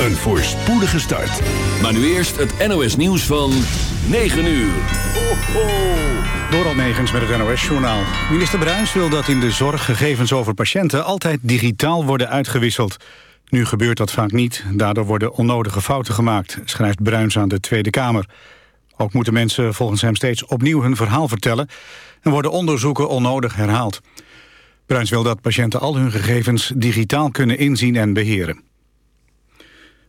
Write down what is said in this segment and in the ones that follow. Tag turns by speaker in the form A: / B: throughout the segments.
A: een voorspoedige start.
B: Maar nu eerst het NOS nieuws van 9 uur. Ho, ho.
C: Door Negens met het NOS-journaal. Minister Bruins wil dat in de zorg gegevens over patiënten... altijd digitaal worden uitgewisseld. Nu gebeurt dat vaak niet. Daardoor worden onnodige fouten gemaakt, schrijft Bruins aan de Tweede Kamer. Ook moeten mensen volgens hem steeds opnieuw hun verhaal vertellen... en worden onderzoeken onnodig herhaald. Bruins wil dat patiënten al hun gegevens digitaal kunnen inzien en beheren.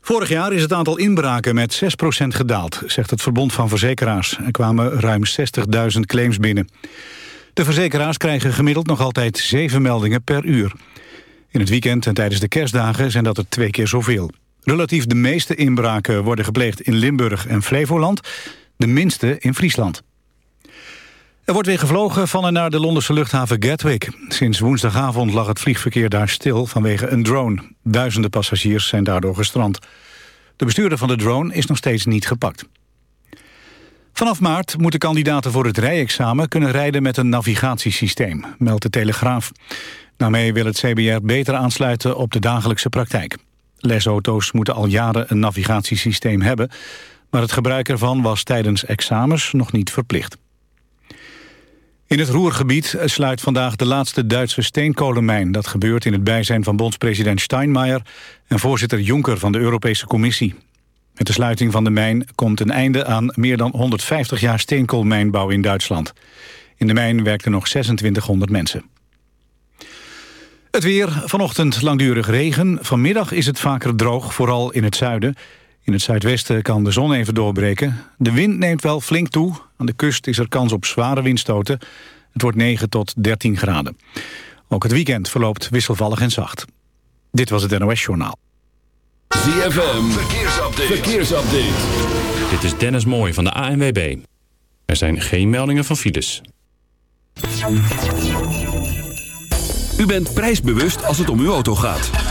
C: Vorig jaar is het aantal inbraken met 6% gedaald, zegt het Verbond van Verzekeraars. Er kwamen ruim 60.000 claims binnen. De verzekeraars krijgen gemiddeld nog altijd 7 meldingen per uur. In het weekend en tijdens de kerstdagen zijn dat er twee keer zoveel. Relatief de meeste inbraken worden gepleegd in Limburg en Flevoland, de minste in Friesland. Er wordt weer gevlogen van en naar de Londense luchthaven Gatwick. Sinds woensdagavond lag het vliegverkeer daar stil vanwege een drone. Duizenden passagiers zijn daardoor gestrand. De bestuurder van de drone is nog steeds niet gepakt. Vanaf maart moeten kandidaten voor het rijexamen kunnen rijden met een navigatiesysteem, meldt de Telegraaf. Daarmee wil het CBR beter aansluiten op de dagelijkse praktijk. Lesauto's moeten al jaren een navigatiesysteem hebben, maar het gebruik ervan was tijdens examens nog niet verplicht. In het Roergebied sluit vandaag de laatste Duitse steenkolenmijn. Dat gebeurt in het bijzijn van bondspresident Steinmeier... en voorzitter Juncker van de Europese Commissie. Met de sluiting van de mijn komt een einde aan meer dan 150 jaar steenkoolmijnbouw in Duitsland. In de mijn werkten nog 2600 mensen. Het weer, vanochtend langdurig regen. Vanmiddag is het vaker droog, vooral in het zuiden. In het zuidwesten kan de zon even doorbreken. De wind neemt wel flink toe. Aan de kust is er kans op zware windstoten. Het wordt 9 tot 13 graden. Ook het weekend verloopt wisselvallig en zacht. Dit was het NOS Journaal.
B: ZFM, verkeersupdate. verkeersupdate.
D: Dit is Dennis Mooij van de ANWB. Er zijn geen meldingen van files.
B: U bent prijsbewust als het om uw auto gaat.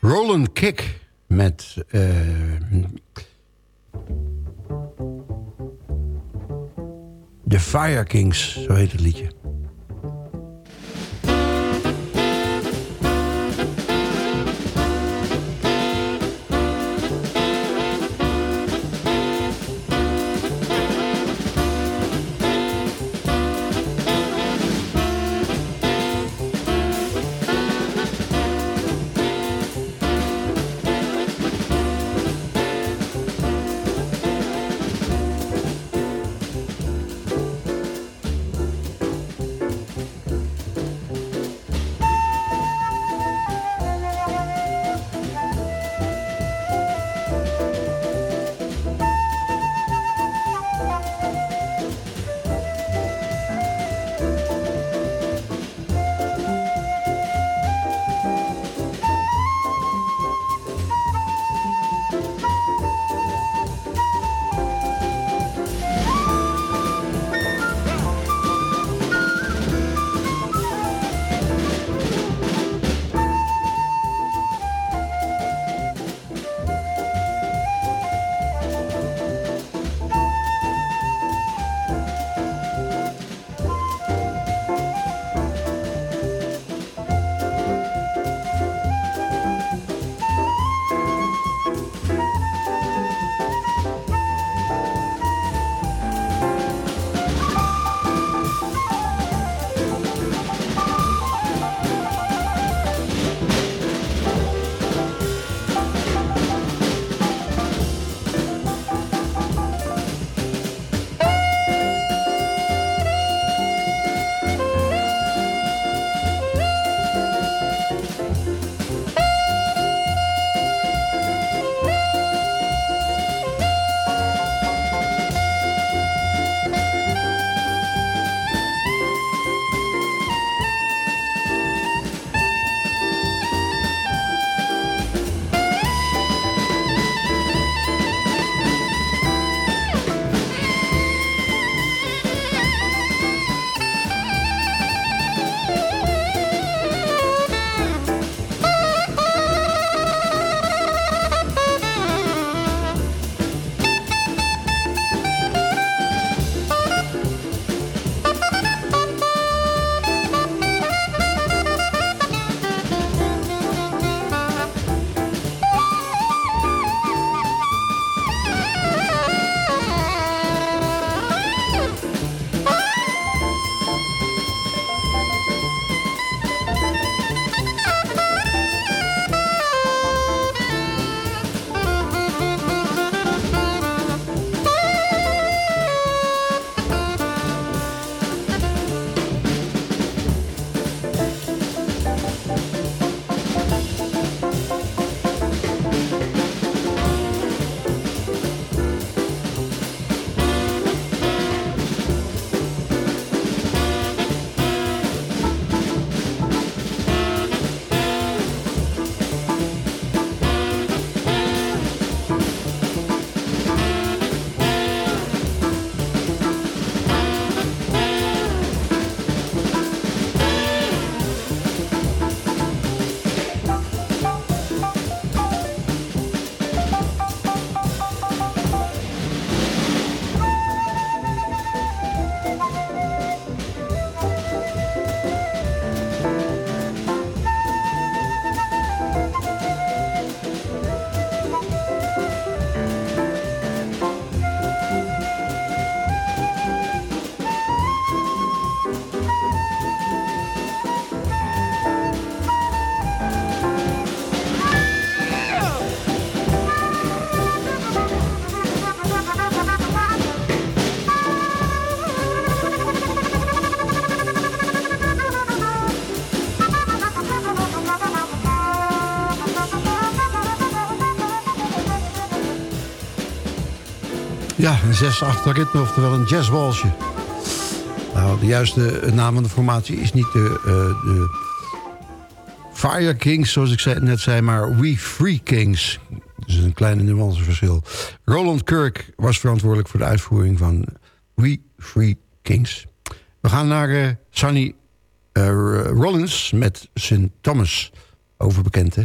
E: Roland Kick met... Uh, de Fire Kings, zo heet het liedje. Een 6-8 ritme, oftewel een jazzwalsje. Nou, de juiste naam van de formatie is niet de, uh, de Fire Kings, zoals ik net zei, maar We Free Kings. Dus een kleine nuanceverschil. Roland Kirk was verantwoordelijk voor de uitvoering van We Free Kings. We gaan naar uh, Sonny uh, Rollins met St. Thomas. Overbekend, hè?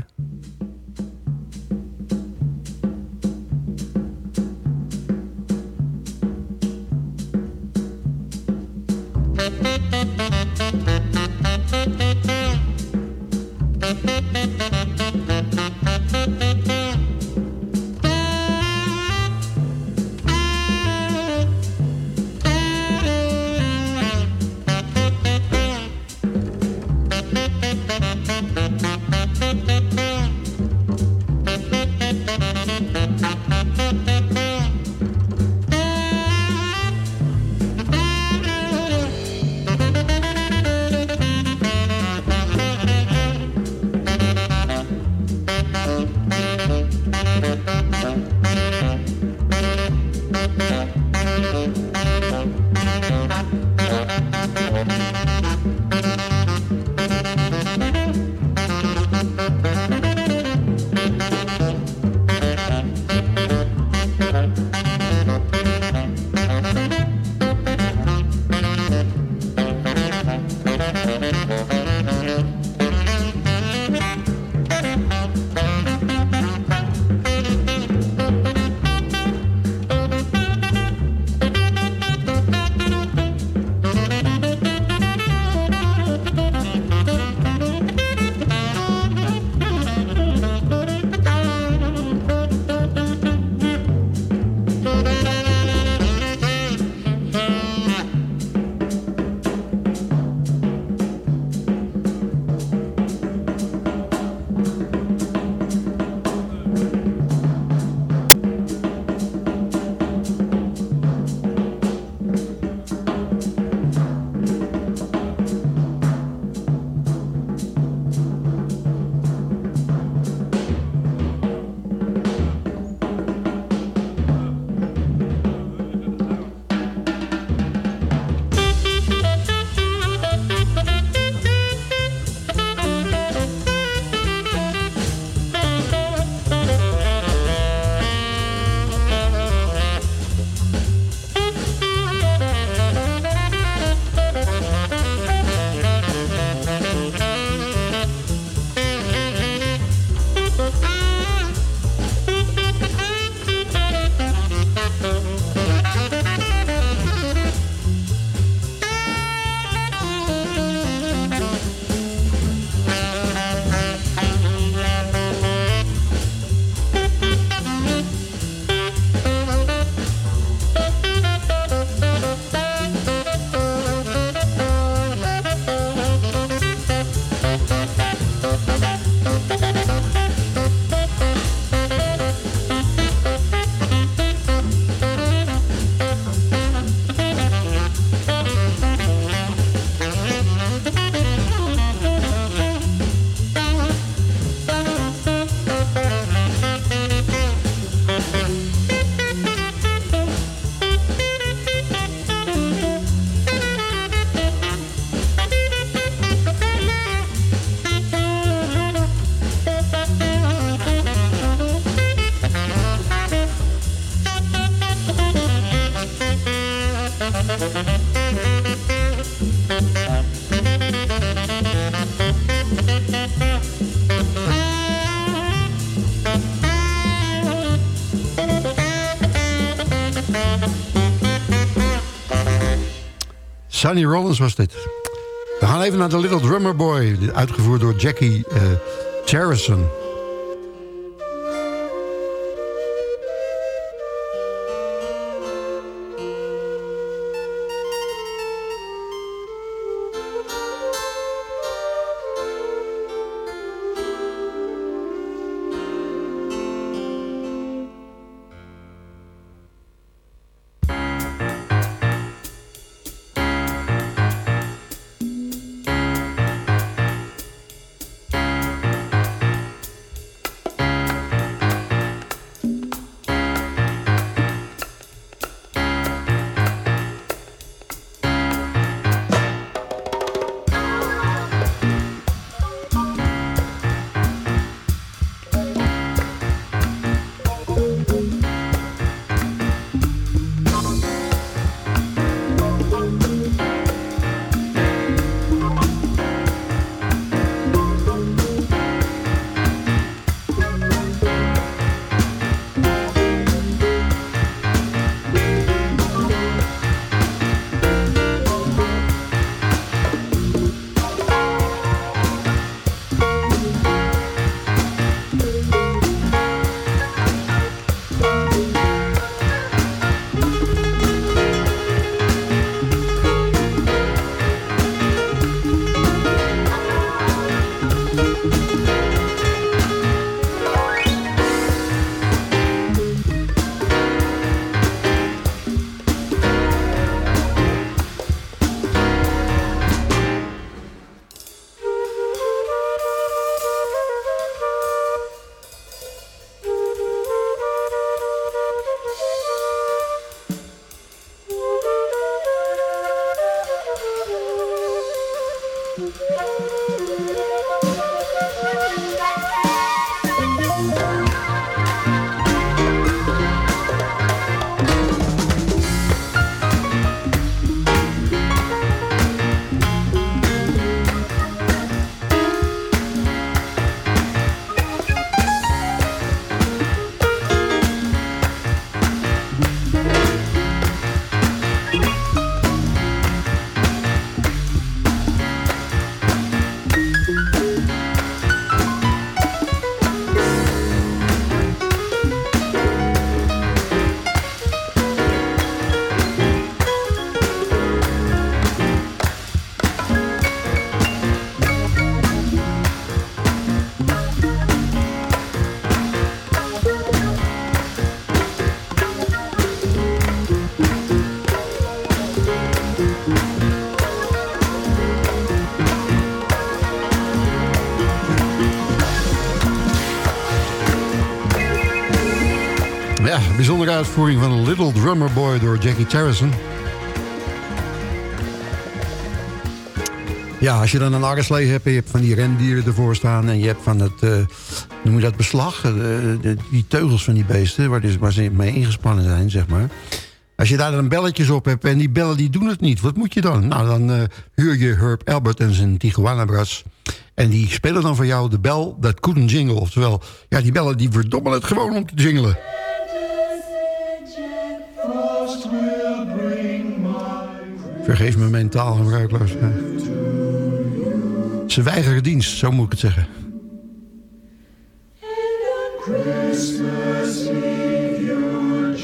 E: Sonny Rollins was dit. We gaan even naar The Little Drummer Boy, uitgevoerd door Jackie uh,
F: uitvoering van Little Drummer Boy door Jackie Harrison. Ja, als je dan een arreslee hebt je hebt van die rendieren ervoor staan... en je hebt van het, uh, noem je dat, beslag, de, die teugels van die beesten... Waar, dus, waar ze mee ingespannen zijn, zeg maar... Als je daar dan belletjes op hebt en die bellen die doen het niet, wat moet je dan? Nou, dan uh, huur je Herb Albert en zijn Tijuana. En die spelen dan voor jou de bel dat couldn't jingle. Oftewel, ja, die bellen die verdommen het gewoon om te jingelen. Vergeef me mentaal gebruikloos. Ja. Ze weigeren dienst, zo moet ik het zeggen. Christmas Eve your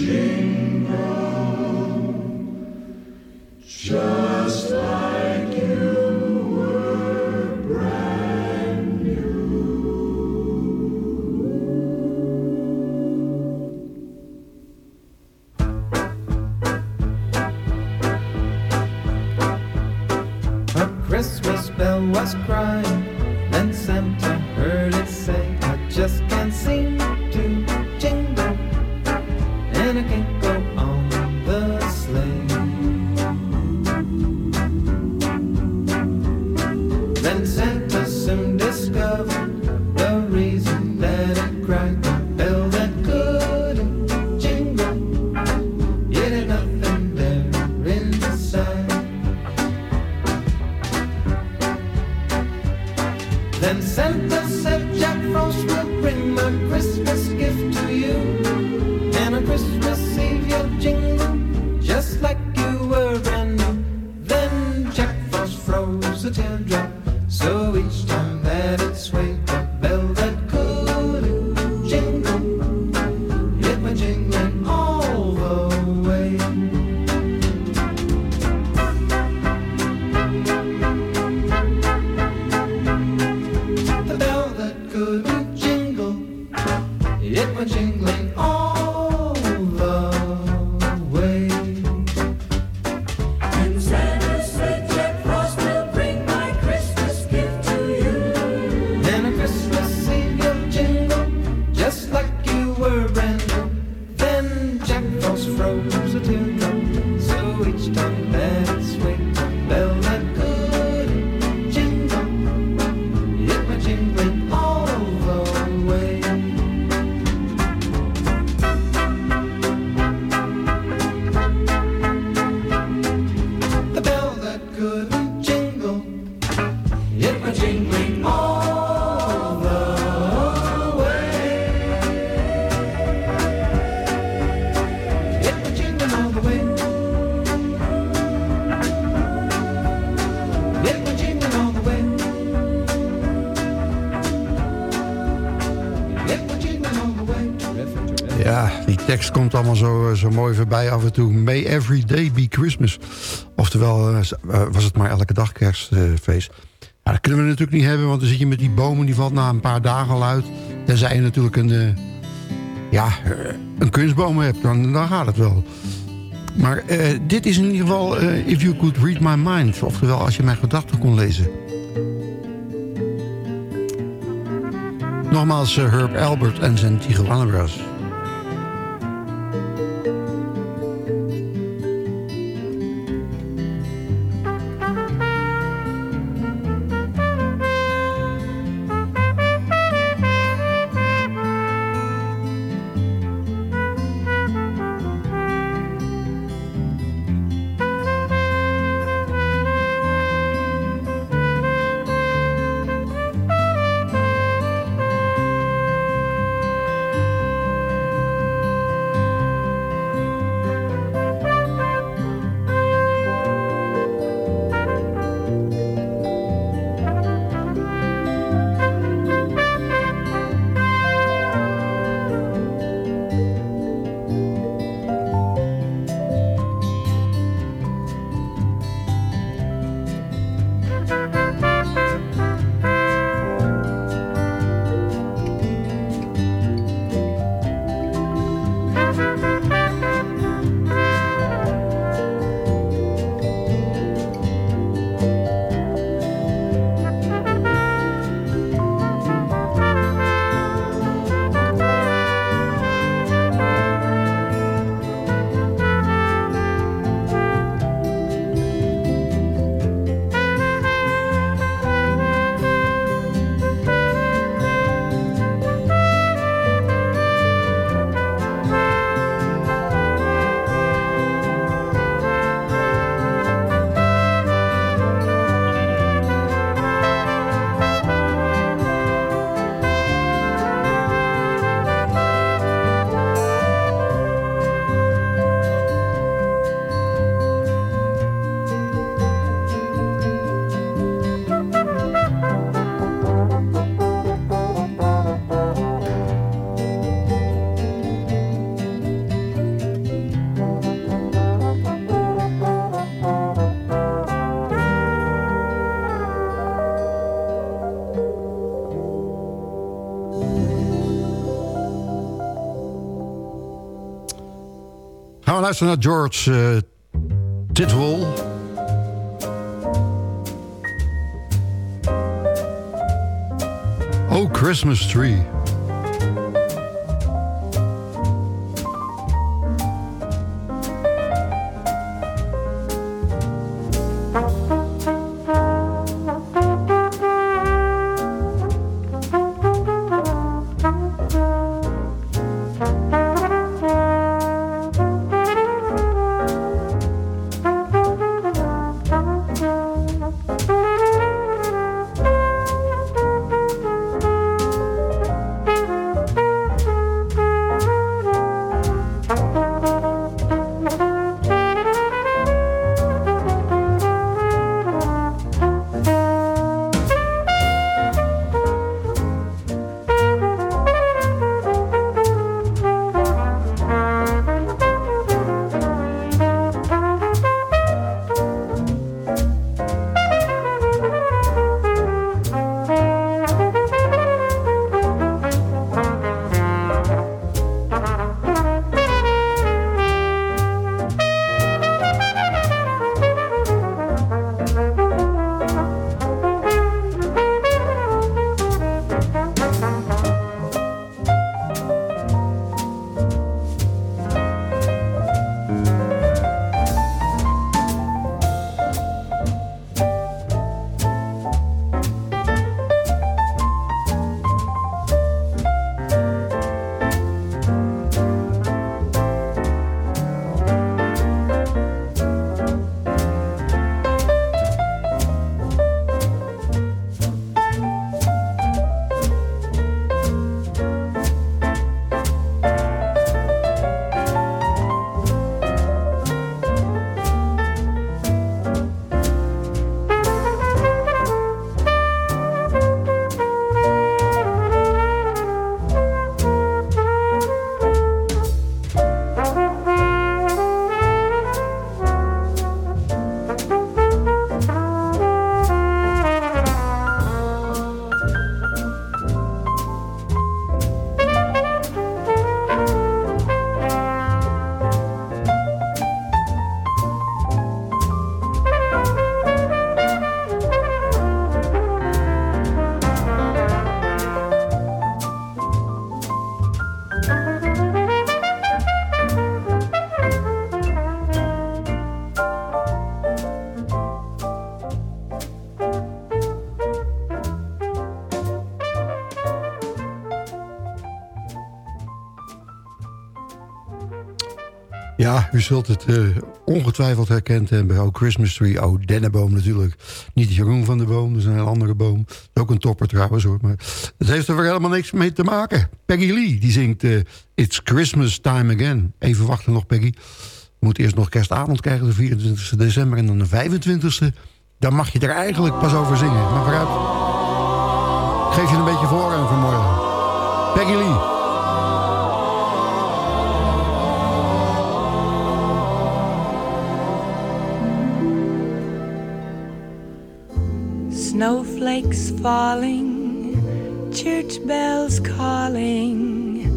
F: também. Zo, mooi voorbij af en toe. May every day be Christmas. Oftewel, eh, eh, was het maar elke dag kerstfeest. Ja, dat kunnen we natuurlijk niet hebben, want dan zit je met die bomen... die valt na een paar dagen al uit. Tenzij je natuurlijk een, eh, ja, een kunstboom hebt, dan, dan gaat het wel. Maar dit is in ieder geval If You Could Read My Mind. Oftewel, als je mijn gedachten kon lezen. Nogmaals eh, Herb Albert en zijn Tijuana.
E: We luisteren naar George uh, Titwell. Oh, Christmas Tree. U zult het uh, ongetwijfeld herkend hebben. Oh, Christmas Tree, oh, dennenboom natuurlijk. Niet Jeroen van de Boom, dat is een heel andere boom. Ook een topper trouwens hoor. Maar het heeft er helemaal niks mee te maken. Peggy Lee, die zingt uh, It's Christmas Time Again. Even wachten nog, Peggy. We moeten eerst nog kerstavond krijgen, de 24 december. En dan de 25e. Dan mag je er eigenlijk pas over zingen. Maar vooruit. Geef je een beetje voor vanmorgen. Peggy Lee.
G: Snowflakes falling, church bells calling.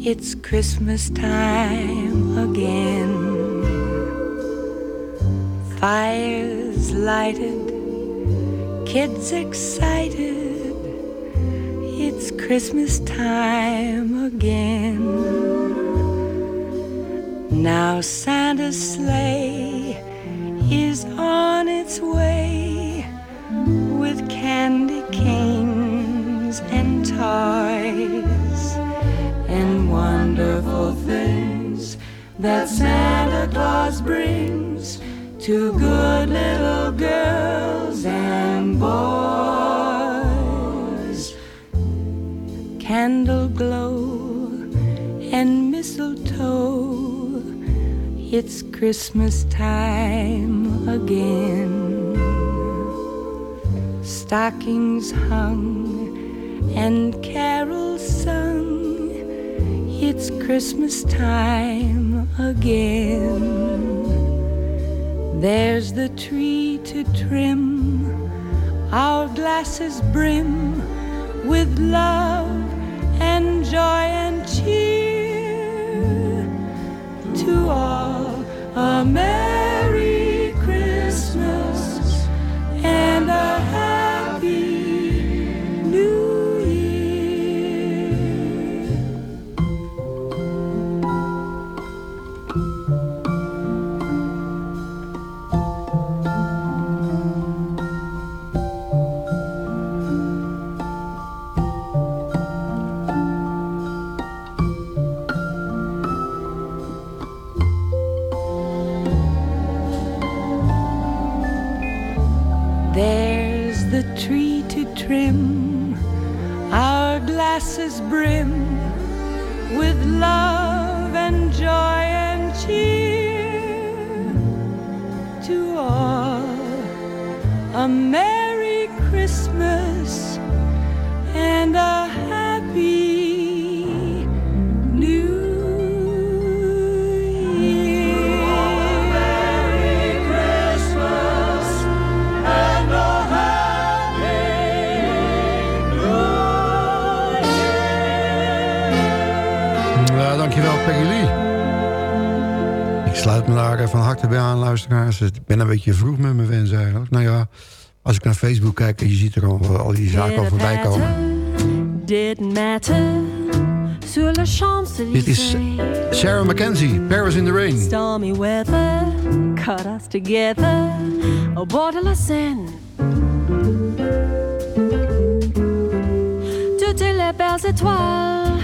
G: It's Christmas time again. Fires lighted, kids excited. It's Christmas time again. Now Santa's sleigh is on its way with candy canes and toys and wonderful things that Santa Claus brings to good little girls and boys. Candle glow and mistletoe, it's Christmas time again stockings hung and carols sung. It's Christmas time again. There's the tree to trim, our glasses brim with love and joy and cheer. to all a Merry Christmas and a
E: luisteraars. Ik ben een beetje vroeg met mijn wens eigenlijk. Nou ja, als ik naar Facebook kijk en je ziet er al, al die zaken al voorbij komen. Dit is Sarah Mackenzie, Paris in the Rain.
H: Stormy weather cut us together aboard la Seine. Toutes les belles étoiles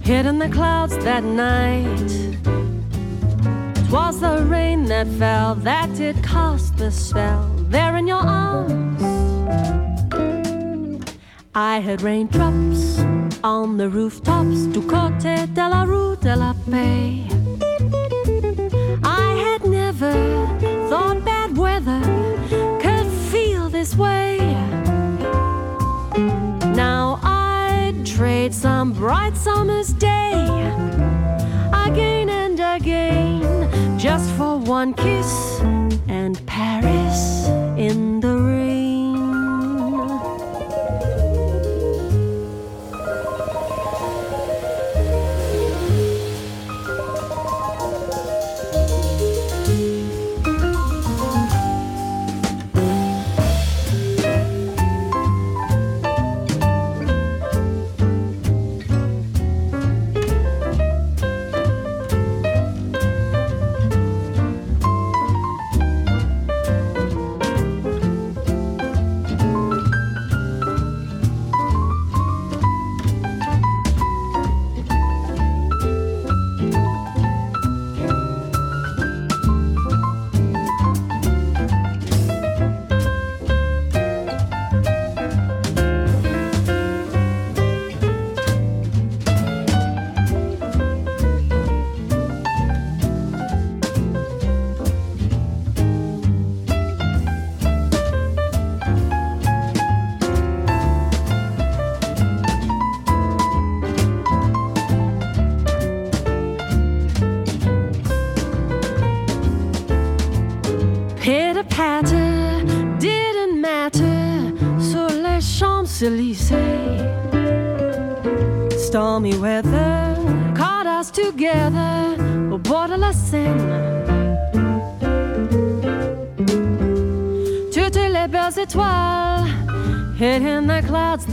H: hid in the clouds that night. Was the rain that fell that did cast the spell there in your arms. I heard raindrops on the rooftops du côté de la rue de la Paix. I had never thought bad weather could feel this way. Now I'd trade some bright summer's day again again just for one kiss and Paris in the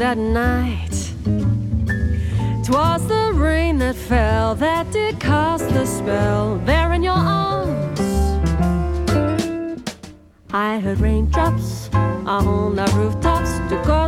H: that night. Twas the rain that fell that did cast the spell there in your arms. I heard raindrops on the rooftops du côté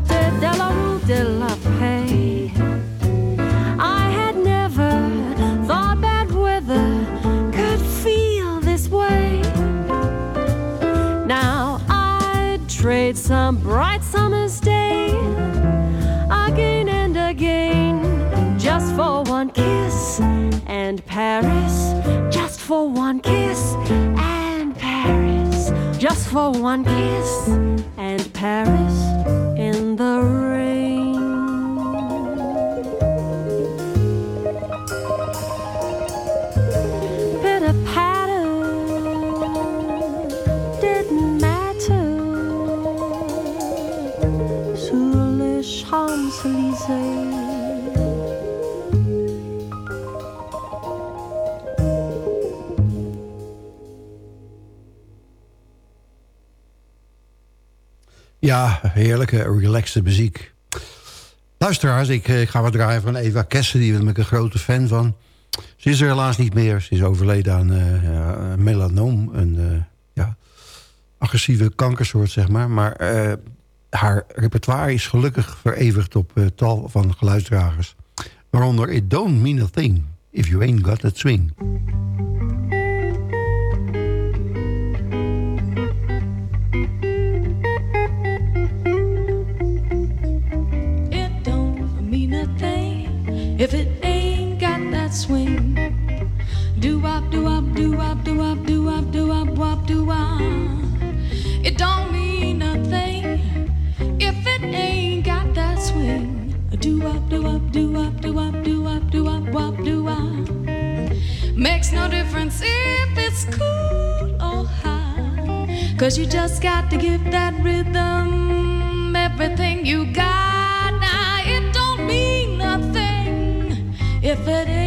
H: for one kiss
E: Heerlijke, relaxte muziek. Luisteraars, ik, eh, ik ga wat draaien van Eva Kessen. Daar ben ik een grote fan van. Ze is er helaas niet meer. Ze is overleden aan ja, melanoom. Een uh, ja, agressieve kankersoort, zeg maar. Maar haar repertoire is gelukkig vereeuwigd op tal van geluidsdragers. Waaronder It Don't Mean a Thing If You Ain't Got That Swing.
I: No difference if it's cool or high. Cause you just got to give that rhythm everything you got. Now it don't mean nothing if it ain't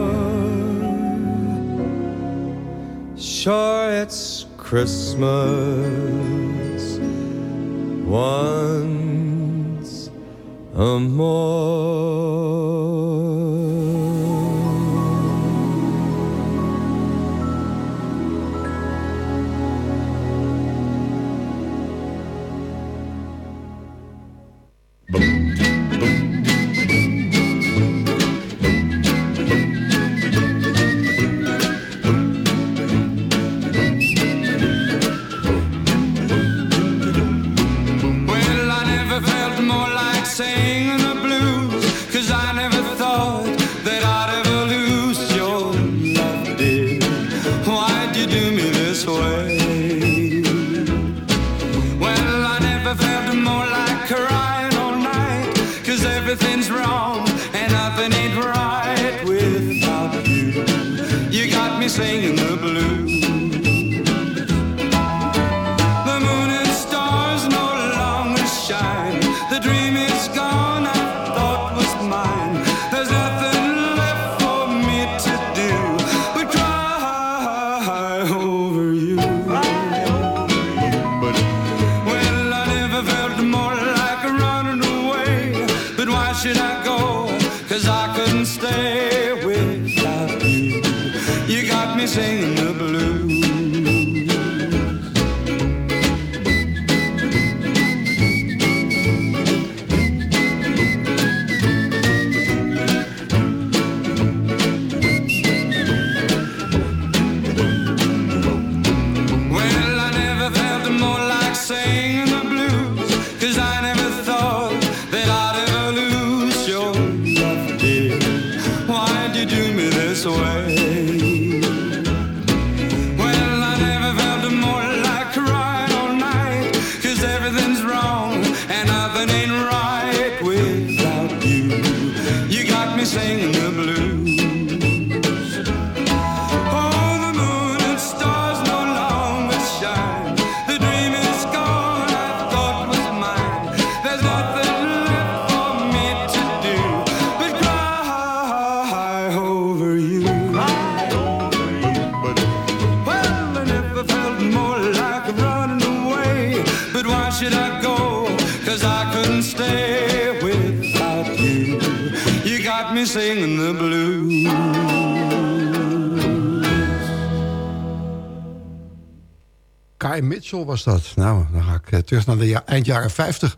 J: sure it's Christmas once a more.
K: singing
E: Mitchell was dat. Nou, dan ga ik eh, terug naar de ja eind jaren 50.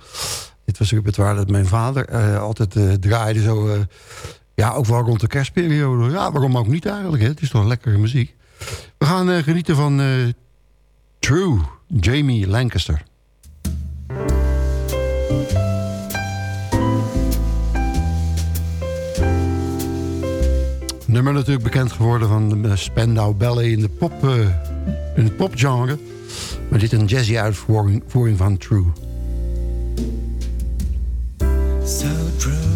E: Dit was een repertoire dat mijn vader eh, altijd eh, draaide. Zo, ja, ook wel rond de kerstperiode. Ja, waarom ook niet eigenlijk? Hè? Het is toch lekkere muziek. We gaan genieten van True, Jamie Lancaster. Nummer natuurlijk bekend geworden van de Spandau Ballet in, de pop, in het popgenre. Maar dit is een jazzy uitvoering van True.
L: So true.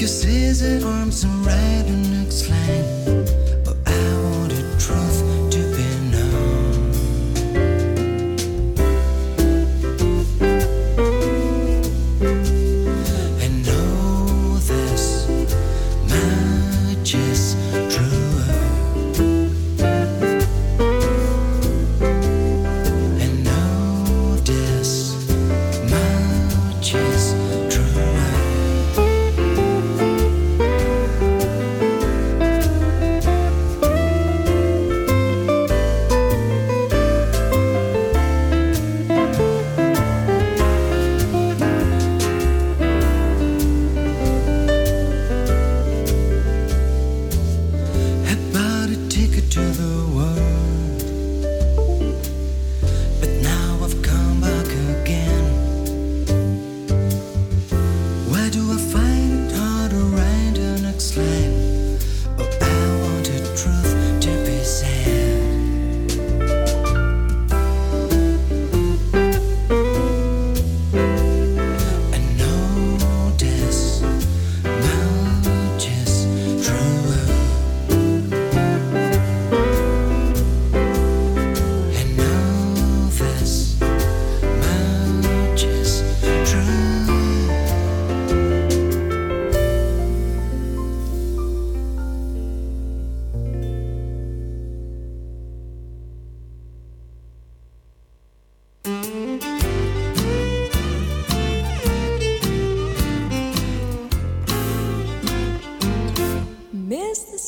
L: Your and arms and red and next.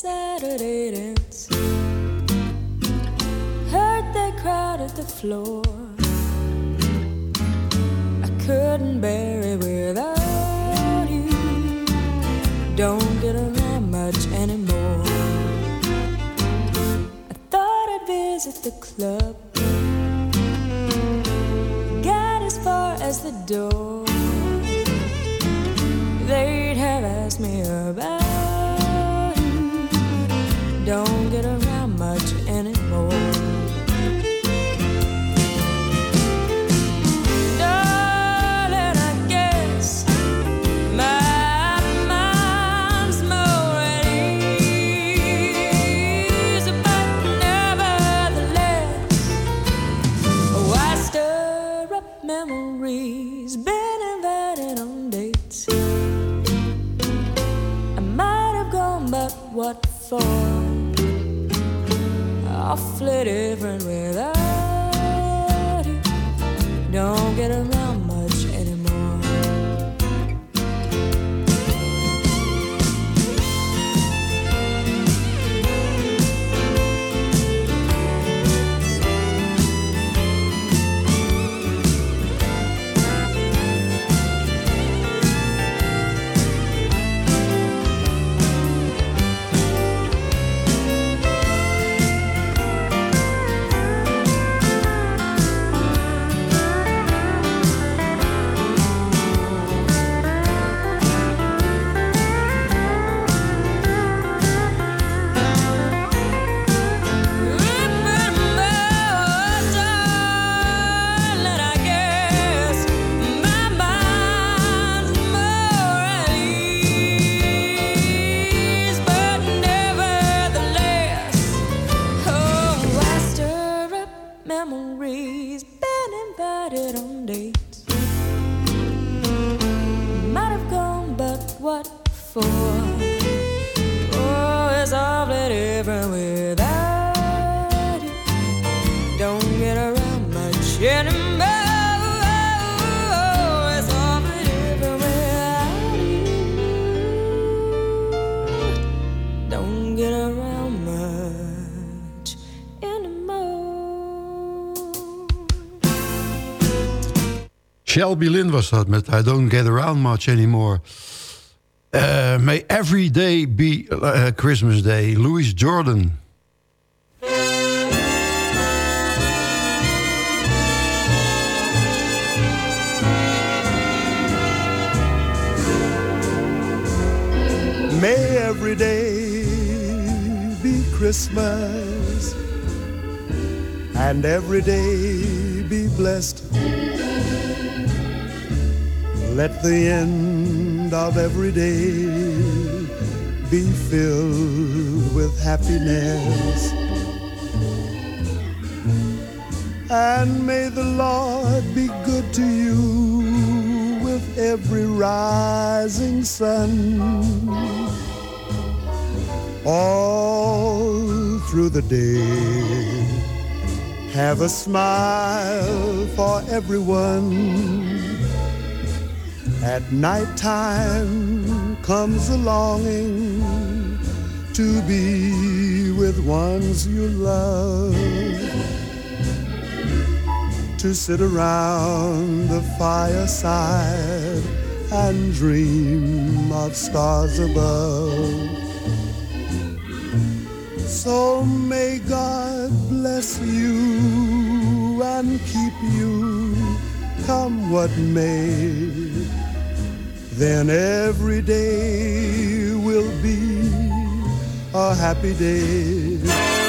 M: Saturday dance. Heard they crowded the floor. I couldn't bear it without you. Don't get around much anymore. I thought I'd visit the club. Got as far as the door.
E: Shelby Lynn was dat met I Don't Get Around Much Anymore. Uh, may Every Day Be uh, Christmas Day, Louis Jordan.
N: May every day be Christmas and every day be blessed let the end of every day be filled with happiness. And may the Lord be good to you with every rising sun. All through the day. Have a smile for everyone. At night time comes a longing to be with ones you love to sit around the fireside and dream of stars above. So may God bless you and keep you, come what may. Then every day will be a happy day.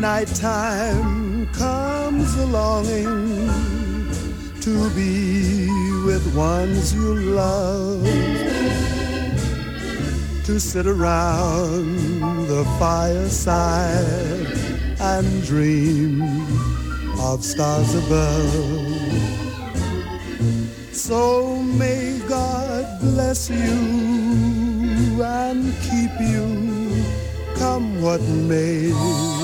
N: At night time comes a longing to be with ones you love, to sit around the fireside and dream of stars above. So may God bless you and keep you, come what may.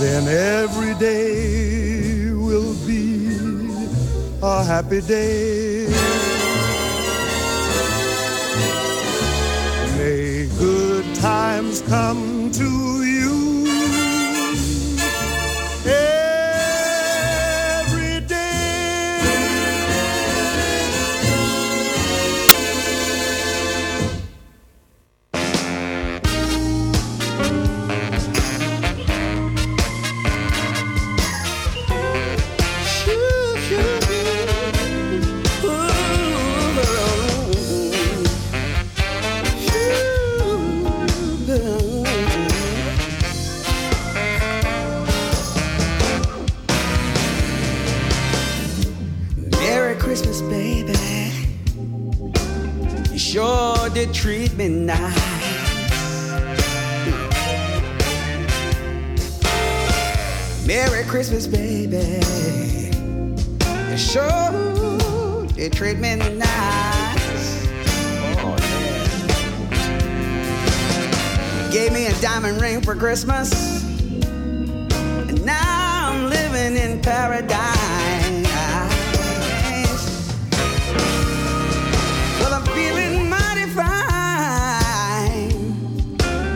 N: Then every day will be a happy day. May good times come to you.
O: Treat me nice. Merry Christmas, baby. You sure did treat me nice. Oh, yeah. Gave me a diamond ring for Christmas. And now I'm living in paradise.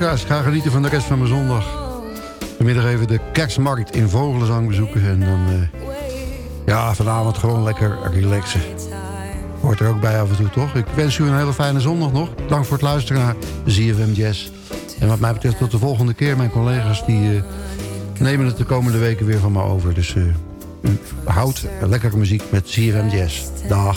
E: luisteraars, ga genieten van de rest van mijn zondag. Vanmiddag even de kerstmarkt in Vogelenzang bezoeken. En dan, eh, ja, vanavond gewoon lekker relaxen. Hoort er ook bij af en toe, toch? Ik wens u een hele fijne zondag nog. Dank voor het luisteren naar ZFM Jazz. En wat mij betreft tot de volgende keer. Mijn collega's die eh, nemen het de komende weken weer van me over. Dus eh u houdt lekkere muziek met ZFM Jazz. Dag.